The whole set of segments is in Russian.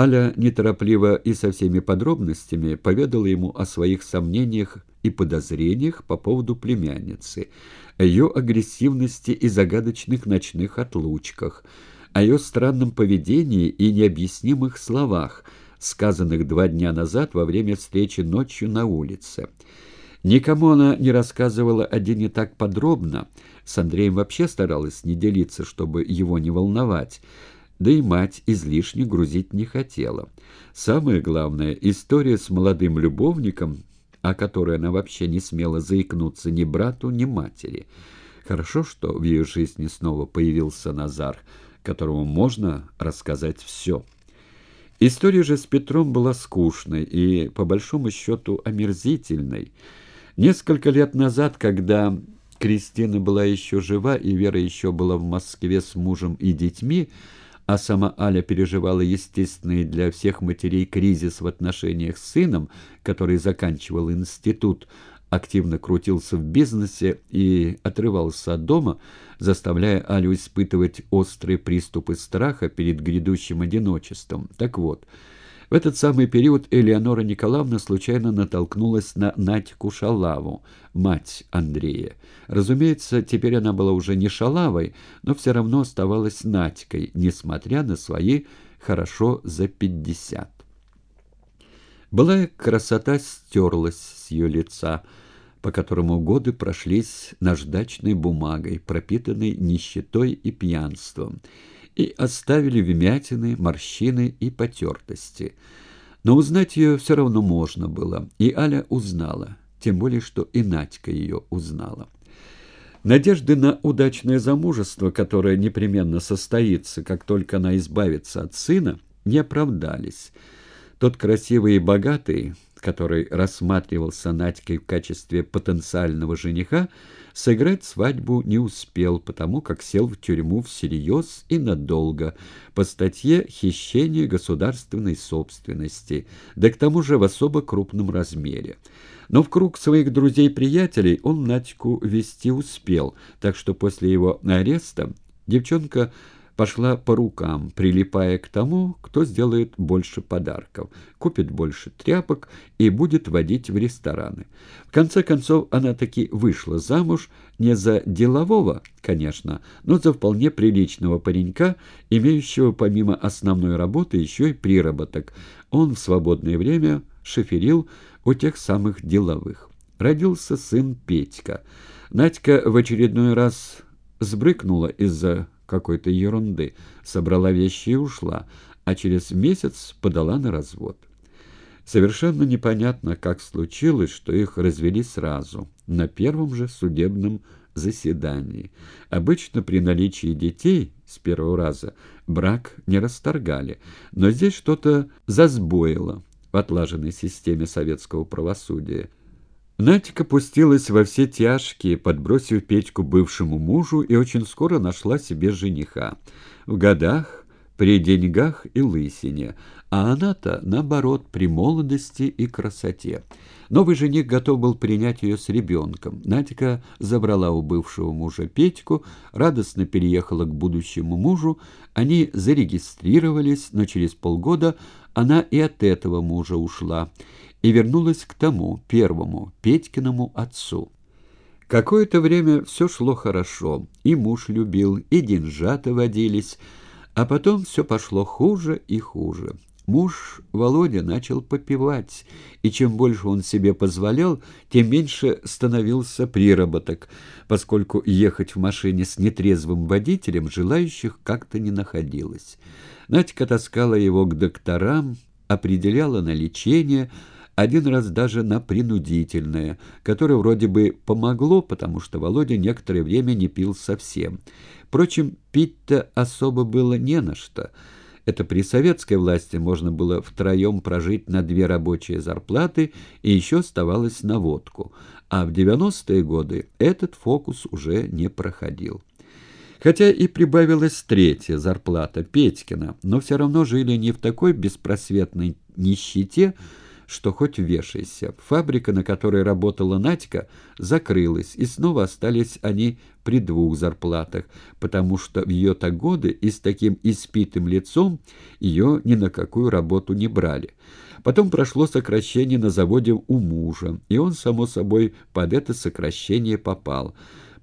Аля неторопливо и со всеми подробностями поведала ему о своих сомнениях и подозрениях по поводу племянницы, о ее агрессивности и загадочных ночных отлучках, о ее странном поведении и необъяснимых словах, сказанных два дня назад во время встречи ночью на улице. Никому она не рассказывала о Дине так подробно, с Андреем вообще старалась не делиться, чтобы его не волновать, да и мать излишне грузить не хотела. Самое главное, история с молодым любовником, о которой она вообще не смела заикнуться ни брату, ни матери. Хорошо, что в ее жизни снова появился Назар, которому можно рассказать все. История же с Петром была скучной и, по большому счету, омерзительной. Несколько лет назад, когда Кристина была еще жива и Вера еще была в Москве с мужем и детьми, а сама Аля переживала естественный для всех матерей кризис в отношениях с сыном, который заканчивал институт, активно крутился в бизнесе и отрывался от дома, заставляя Алю испытывать острые приступы страха перед грядущим одиночеством. Так вот, в этот самый период Элеонора Николаевна случайно натолкнулась на Надьку Шалаву, мать Андрея. Разумеется, теперь она была уже не Шалавой, но все равно оставалась Надькой, несмотря на свои хорошо за пятьдесят. Былая красота стерлась с ее лица, по которому годы прошлись наждачной бумагой, пропитанной нищетой и пьянством, и оставили вмятины, морщины и потертости. Но узнать ее все равно можно было, и Аля узнала, тем более, что и Надька ее узнала. Надежды на удачное замужество, которое непременно состоится, как только она избавится от сына, не оправдались. Тот красивый и богатый, который рассматривался Надькой в качестве потенциального жениха, сыграть свадьбу не успел, потому как сел в тюрьму всерьез и надолго по статье «Хищение государственной собственности», да к тому же в особо крупном размере. Но в круг своих друзей-приятелей он Надьку вести успел, так что после его ареста девчонка пошла по рукам, прилипая к тому, кто сделает больше подарков, купит больше тряпок и будет водить в рестораны. В конце концов, она таки вышла замуж не за делового, конечно, но за вполне приличного паренька, имеющего помимо основной работы еще и приработок. Он в свободное время шоферил у тех самых деловых. Родился сын Петька. Надька в очередной раз сбрыкнула из-за какой-то ерунды, собрала вещи и ушла, а через месяц подала на развод. Совершенно непонятно, как случилось, что их развели сразу, на первом же судебном заседании. Обычно при наличии детей с первого раза брак не расторгали, но здесь что-то засбоило в отлаженной системе советского правосудия. Натика пустилась во все тяжкие, подбросив Петьку бывшему мужу, и очень скоро нашла себе жениха. В годах, при деньгах и лысине, а она-то, наоборот, при молодости и красоте. Новый жених готов был принять ее с ребенком. Надька забрала у бывшего мужа Петьку, радостно переехала к будущему мужу. Они зарегистрировались, но через полгода она и от этого мужа ушла и вернулась к тому, первому, Петькиному отцу. Какое-то время все шло хорошо, и муж любил, и деньжата водились, а потом все пошло хуже и хуже. Муж Володя начал попивать, и чем больше он себе позволял, тем меньше становился приработок, поскольку ехать в машине с нетрезвым водителем желающих как-то не находилось. Надька таскала его к докторам, определяла на лечение, один раз даже на принудительное, которое вроде бы помогло, потому что Володя некоторое время не пил совсем. Впрочем, пить-то особо было не на что. Это при советской власти можно было втроем прожить на две рабочие зарплаты и еще оставалось на водку. А в 90-е годы этот фокус уже не проходил. Хотя и прибавилась третья зарплата Петькина, но все равно жили не в такой беспросветной нищете, что хоть вешайся. Фабрика, на которой работала Надька, закрылась, и снова остались они при двух зарплатах, потому что в ее-то годы и с таким испитым лицом ее ни на какую работу не брали. Потом прошло сокращение на заводе у мужа, и он, само собой, под это сокращение попал,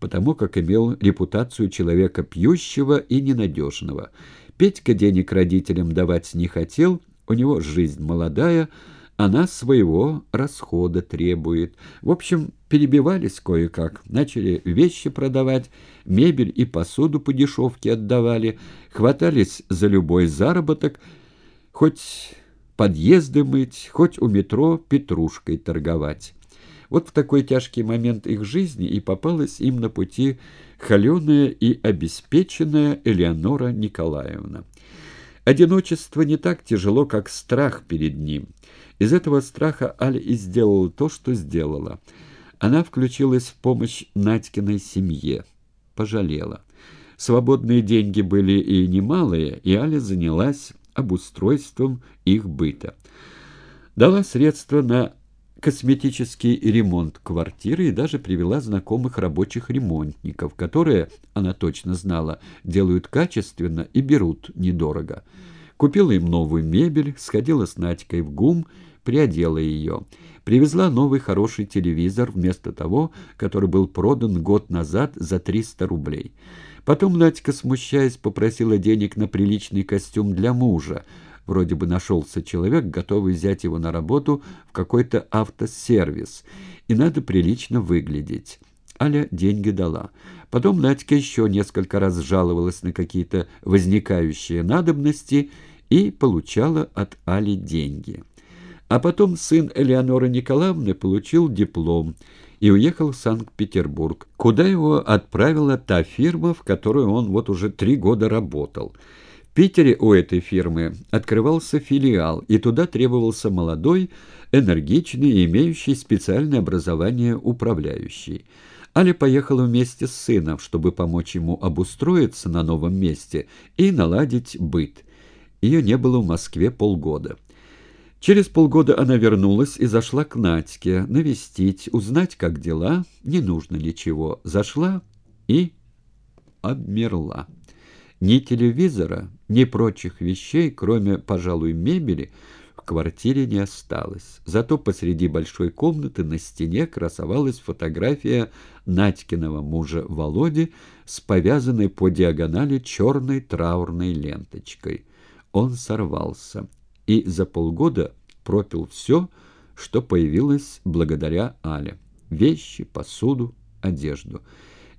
потому как имел репутацию человека пьющего и ненадежного. Петька денег родителям давать не хотел, у него жизнь молодая, она своего расхода требует. В общем, перебивались кое-как, начали вещи продавать, мебель и посуду по дешевке отдавали, хватались за любой заработок, хоть подъезды мыть, хоть у метро петрушкой торговать. Вот в такой тяжкий момент их жизни и попалась им на пути холеная и обеспеченная Элеонора Николаевна. Одиночество не так тяжело, как страх перед ним. Из этого страха Аля и сделала то, что сделала. Она включилась в помощь Надькиной семье. Пожалела. Свободные деньги были и немалые, и Аля занялась обустройством их быта. Дала средства на косметический ремонт квартиры и даже привела знакомых рабочих ремонтников, которые, она точно знала, делают качественно и берут недорого. Купила им новую мебель, сходила с Надькой в ГУМ, приодела ее. Привезла новый хороший телевизор вместо того, который был продан год назад за 300 рублей. Потом Надька, смущаясь, попросила денег на приличный костюм для мужа, Вроде бы нашелся человек, готовый взять его на работу в какой-то автосервис, и надо прилично выглядеть. Аля деньги дала. Потом Надька еще несколько раз жаловалась на какие-то возникающие надобности и получала от Али деньги. А потом сын Элеоноры Николаевны получил диплом и уехал в Санкт-Петербург, куда его отправила та фирма, в которой он вот уже три года работал – Питере у этой фирмы открывался филиал, и туда требовался молодой, энергичный и имеющий специальное образование управляющий. Аля поехала вместе с сыном, чтобы помочь ему обустроиться на новом месте и наладить быт. Ее не было в Москве полгода. Через полгода она вернулась и зашла к Надьке, навестить, узнать, как дела, не нужно ли чего. Зашла и обмерла. Ни телевизора, ни прочих вещей, кроме, пожалуй, мебели, в квартире не осталось. Зато посреди большой комнаты на стене красовалась фотография Надькиного мужа Володи с повязанной по диагонали черной траурной ленточкой. Он сорвался и за полгода пропил все, что появилось благодаря Але. Вещи, посуду, одежду.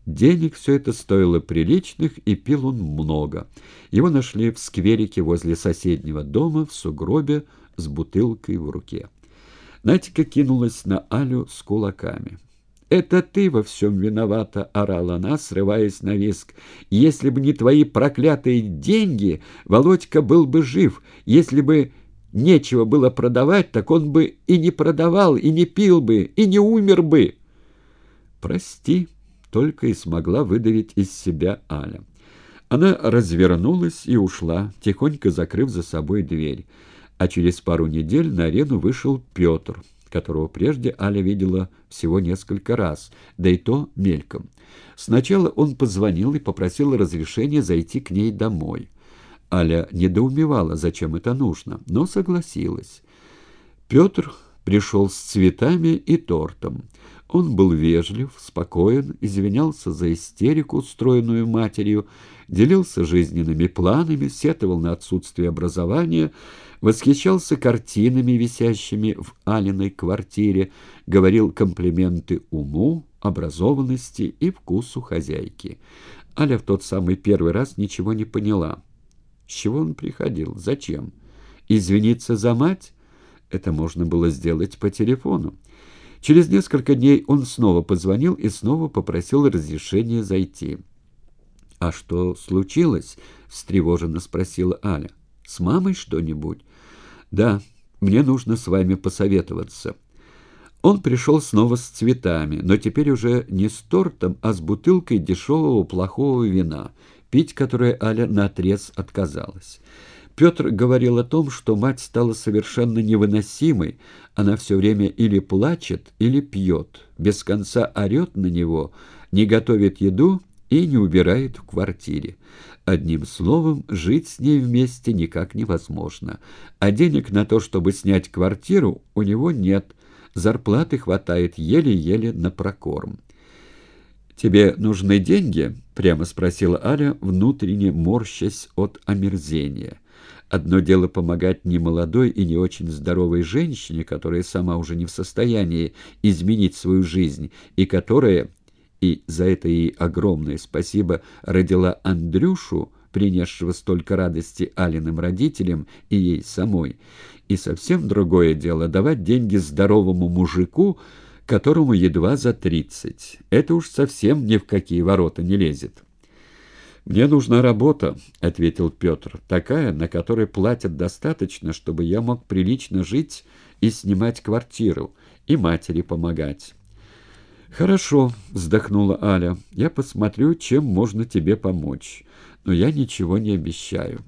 Денег все это стоило приличных, и пил он много. Его нашли в скверике возле соседнего дома в сугробе с бутылкой в руке. Натика кинулась на Алю с кулаками. «Это ты во всем виновата!» — орала она, срываясь на виск. «Если бы не твои проклятые деньги, Володька был бы жив. Если бы нечего было продавать, так он бы и не продавал, и не пил бы, и не умер бы!» «Прости!» Только и смогла выдавить из себя Аля. Она развернулась и ушла, тихонько закрыв за собой дверь. А через пару недель на арену вышел Петр, которого прежде Аля видела всего несколько раз, да и то мельком. Сначала он позвонил и попросил разрешения зайти к ней домой. Аля недоумевала, зачем это нужно, но согласилась. Петр пришел с цветами и тортом. Он был вежлив, спокоен, извинялся за истерику, устроенную матерью, делился жизненными планами, сетовал на отсутствие образования, восхищался картинами, висящими в Алиной квартире, говорил комплименты уму, образованности и вкусу хозяйки. Аля в тот самый первый раз ничего не поняла. С чего он приходил? Зачем? Извиниться за мать? Это можно было сделать по телефону. Через несколько дней он снова позвонил и снова попросил разрешения зайти. «А что случилось?» — встревоженно спросила Аля. «С мамой что-нибудь?» «Да, мне нужно с вами посоветоваться». Он пришел снова с цветами, но теперь уже не с тортом, а с бутылкой дешевого плохого вина, пить которое Аля наотрез отказалась. Петр говорил о том, что мать стала совершенно невыносимой. Она все время или плачет, или пьет, без конца орет на него, не готовит еду и не убирает в квартире. Одним словом, жить с ней вместе никак невозможно. А денег на то, чтобы снять квартиру, у него нет. Зарплаты хватает еле-еле на прокорм. «Тебе нужны деньги?» — прямо спросила Аля, внутренне морщась от омерзения. Одно дело помогать немолодой и не очень здоровой женщине, которая сама уже не в состоянии изменить свою жизнь, и которая, и за это ей огромное спасибо, родила Андрюшу, принесшего столько радости Алиным родителям и ей самой. И совсем другое дело давать деньги здоровому мужику, которому едва за тридцать. Это уж совсем ни в какие ворота не лезет. «Мне нужна работа», — ответил Петр, — «такая, на которой платят достаточно, чтобы я мог прилично жить и снимать квартиру, и матери помогать». «Хорошо», — вздохнула Аля, — «я посмотрю, чем можно тебе помочь, но я ничего не обещаю».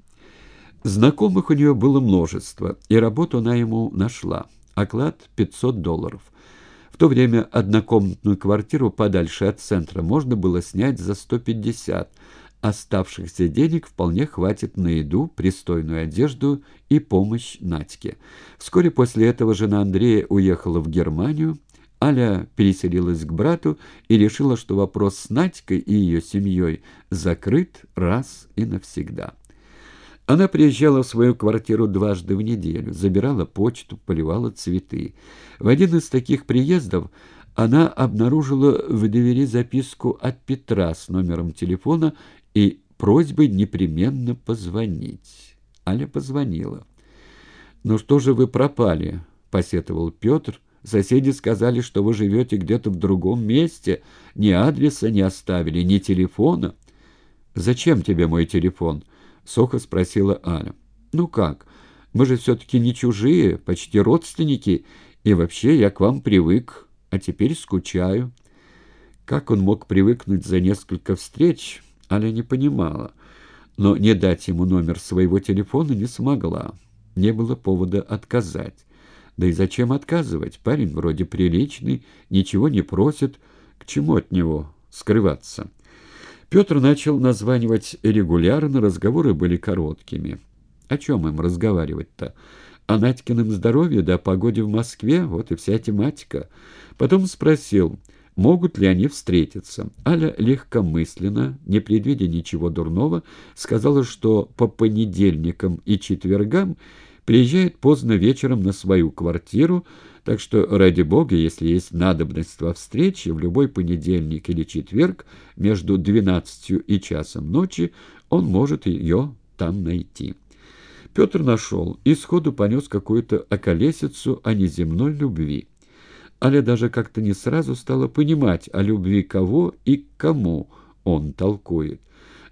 Знакомых у нее было множество, и работу она ему нашла. Оклад — 500 долларов. В то время однокомнатную квартиру подальше от центра можно было снять за 150, Оставшихся денег вполне хватит на еду, пристойную одежду и помощь Надьке. Вскоре после этого жена Андрея уехала в Германию, Аля переселилась к брату и решила, что вопрос с Надькой и ее семьей закрыт раз и навсегда. Она приезжала в свою квартиру дважды в неделю, забирала почту, поливала цветы. В один из таких приездов она обнаружила в двери записку от Петра с номером телефона и просьбой непременно позвонить. Аля позвонила. «Ну что же вы пропали?» — посетовал Петр. «Соседи сказали, что вы живете где-то в другом месте. Ни адреса не оставили, ни телефона». «Зачем тебе мой телефон?» — сухо спросила Аля. «Ну как? Мы же все-таки не чужие, почти родственники, и вообще я к вам привык, а теперь скучаю». Как он мог привыкнуть за несколько встреч, Аля не понимала, но не дать ему номер своего телефона не смогла. Не было повода отказать. Да и зачем отказывать? Парень вроде приличный, ничего не просит. К чему от него скрываться? Петр начал названивать регулярно, разговоры были короткими. О чем им разговаривать-то? О Надькином здоровье да о погоде в Москве, вот и вся тематика. Потом спросил, могут ли они встретиться. Аля легкомысленно, не предвидя ничего дурного, сказала, что по понедельникам и четвергам приезжает поздно вечером на свою квартиру, так что, ради бога, если есть надобность во встрече, в любой понедельник или четверг между двенадцатью и часом ночи он может ее там найти. Петр нашел и сходу понес какую-то околесицу о неземной любви. Аля даже как-то не сразу стала понимать, о любви кого и кому он толкует.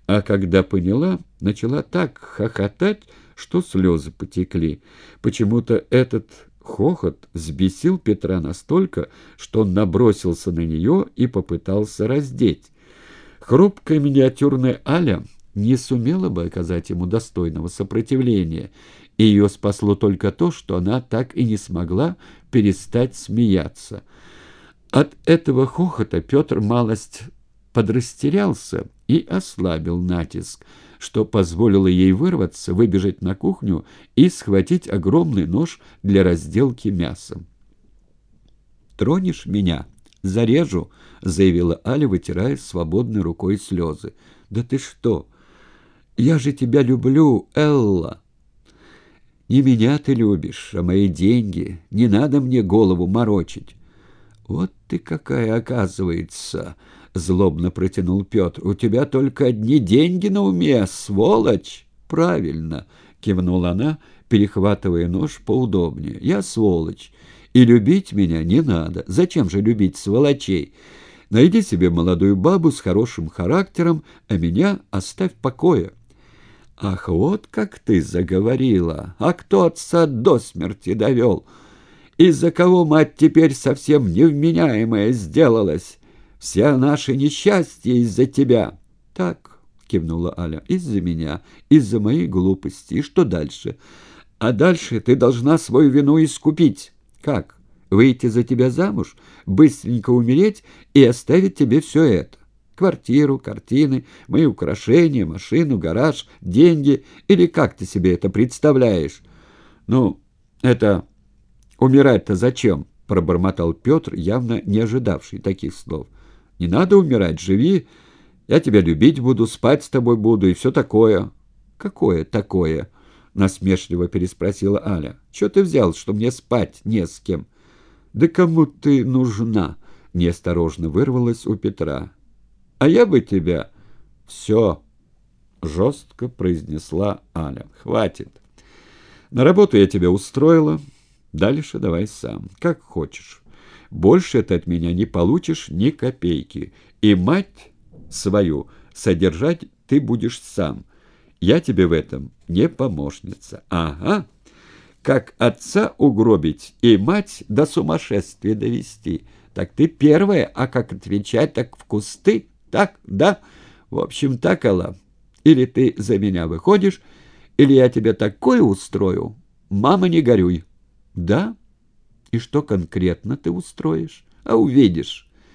А когда поняла, начала так хохотать, что слезы потекли. Почему-то этот хохот взбесил Петра настолько, что он набросился на нее и попытался раздеть. Хрупкая миниатюрная Аля не сумела бы оказать ему достойного сопротивления, и ее спасло только то, что она так и не смогла перестать смеяться. От этого хохота Петр малость подрастерялся и ослабил натиск, что позволило ей вырваться, выбежать на кухню и схватить огромный нож для разделки мяса. «Тронешь меня? Зарежу!» — заявила Аля, вытирая свободной рукой слезы. «Да ты что? Я же тебя люблю, Элла!» Не меня ты любишь, а мои деньги. Не надо мне голову морочить. Вот ты какая, оказывается, злобно протянул Петр. У тебя только одни деньги на уме, сволочь. Правильно, кивнула она, перехватывая нож поудобнее. Я сволочь, и любить меня не надо. Зачем же любить сволочей? Найди себе молодую бабу с хорошим характером, а меня оставь в покое. «Ах, вот как ты заговорила! А кто отца до смерти довел? Из-за кого мать теперь совсем невменяемая сделалась? Все наши несчастья из-за тебя!» «Так», —— кивнула Аля. «Из-за меня, из-за моей глупости. И что дальше?» «А дальше ты должна свою вину искупить». «Как? Выйти за тебя замуж, быстренько умереть и оставить тебе все это?» Квартиру, картины, мои украшения, машину, гараж, деньги. Или как ты себе это представляешь? Ну, это... Умирать-то зачем? Пробормотал Петр, явно не ожидавший таких слов. Не надо умирать, живи. Я тебя любить буду, спать с тобой буду и все такое. Какое такое? Насмешливо переспросила Аля. Что ты взял, что мне спать не с кем? Да кому ты нужна? Неосторожно вырвалась у Петра. А я бы тебя... Все, жестко произнесла Аля. Хватит. На работу я тебя устроила. Дальше давай сам, как хочешь. Больше ты от меня не получишь ни копейки. И мать свою содержать ты будешь сам. Я тебе в этом не помощница. Ага. Как отца угробить и мать до сумасшествия довести. Так ты первая, а как отвечать, так в кусты. Так, да? В общем, так, Алла. Или ты за меня выходишь, или я тебе такое устрою. Мама, не горюй. Да? И что конкретно ты устроишь? А увидишь.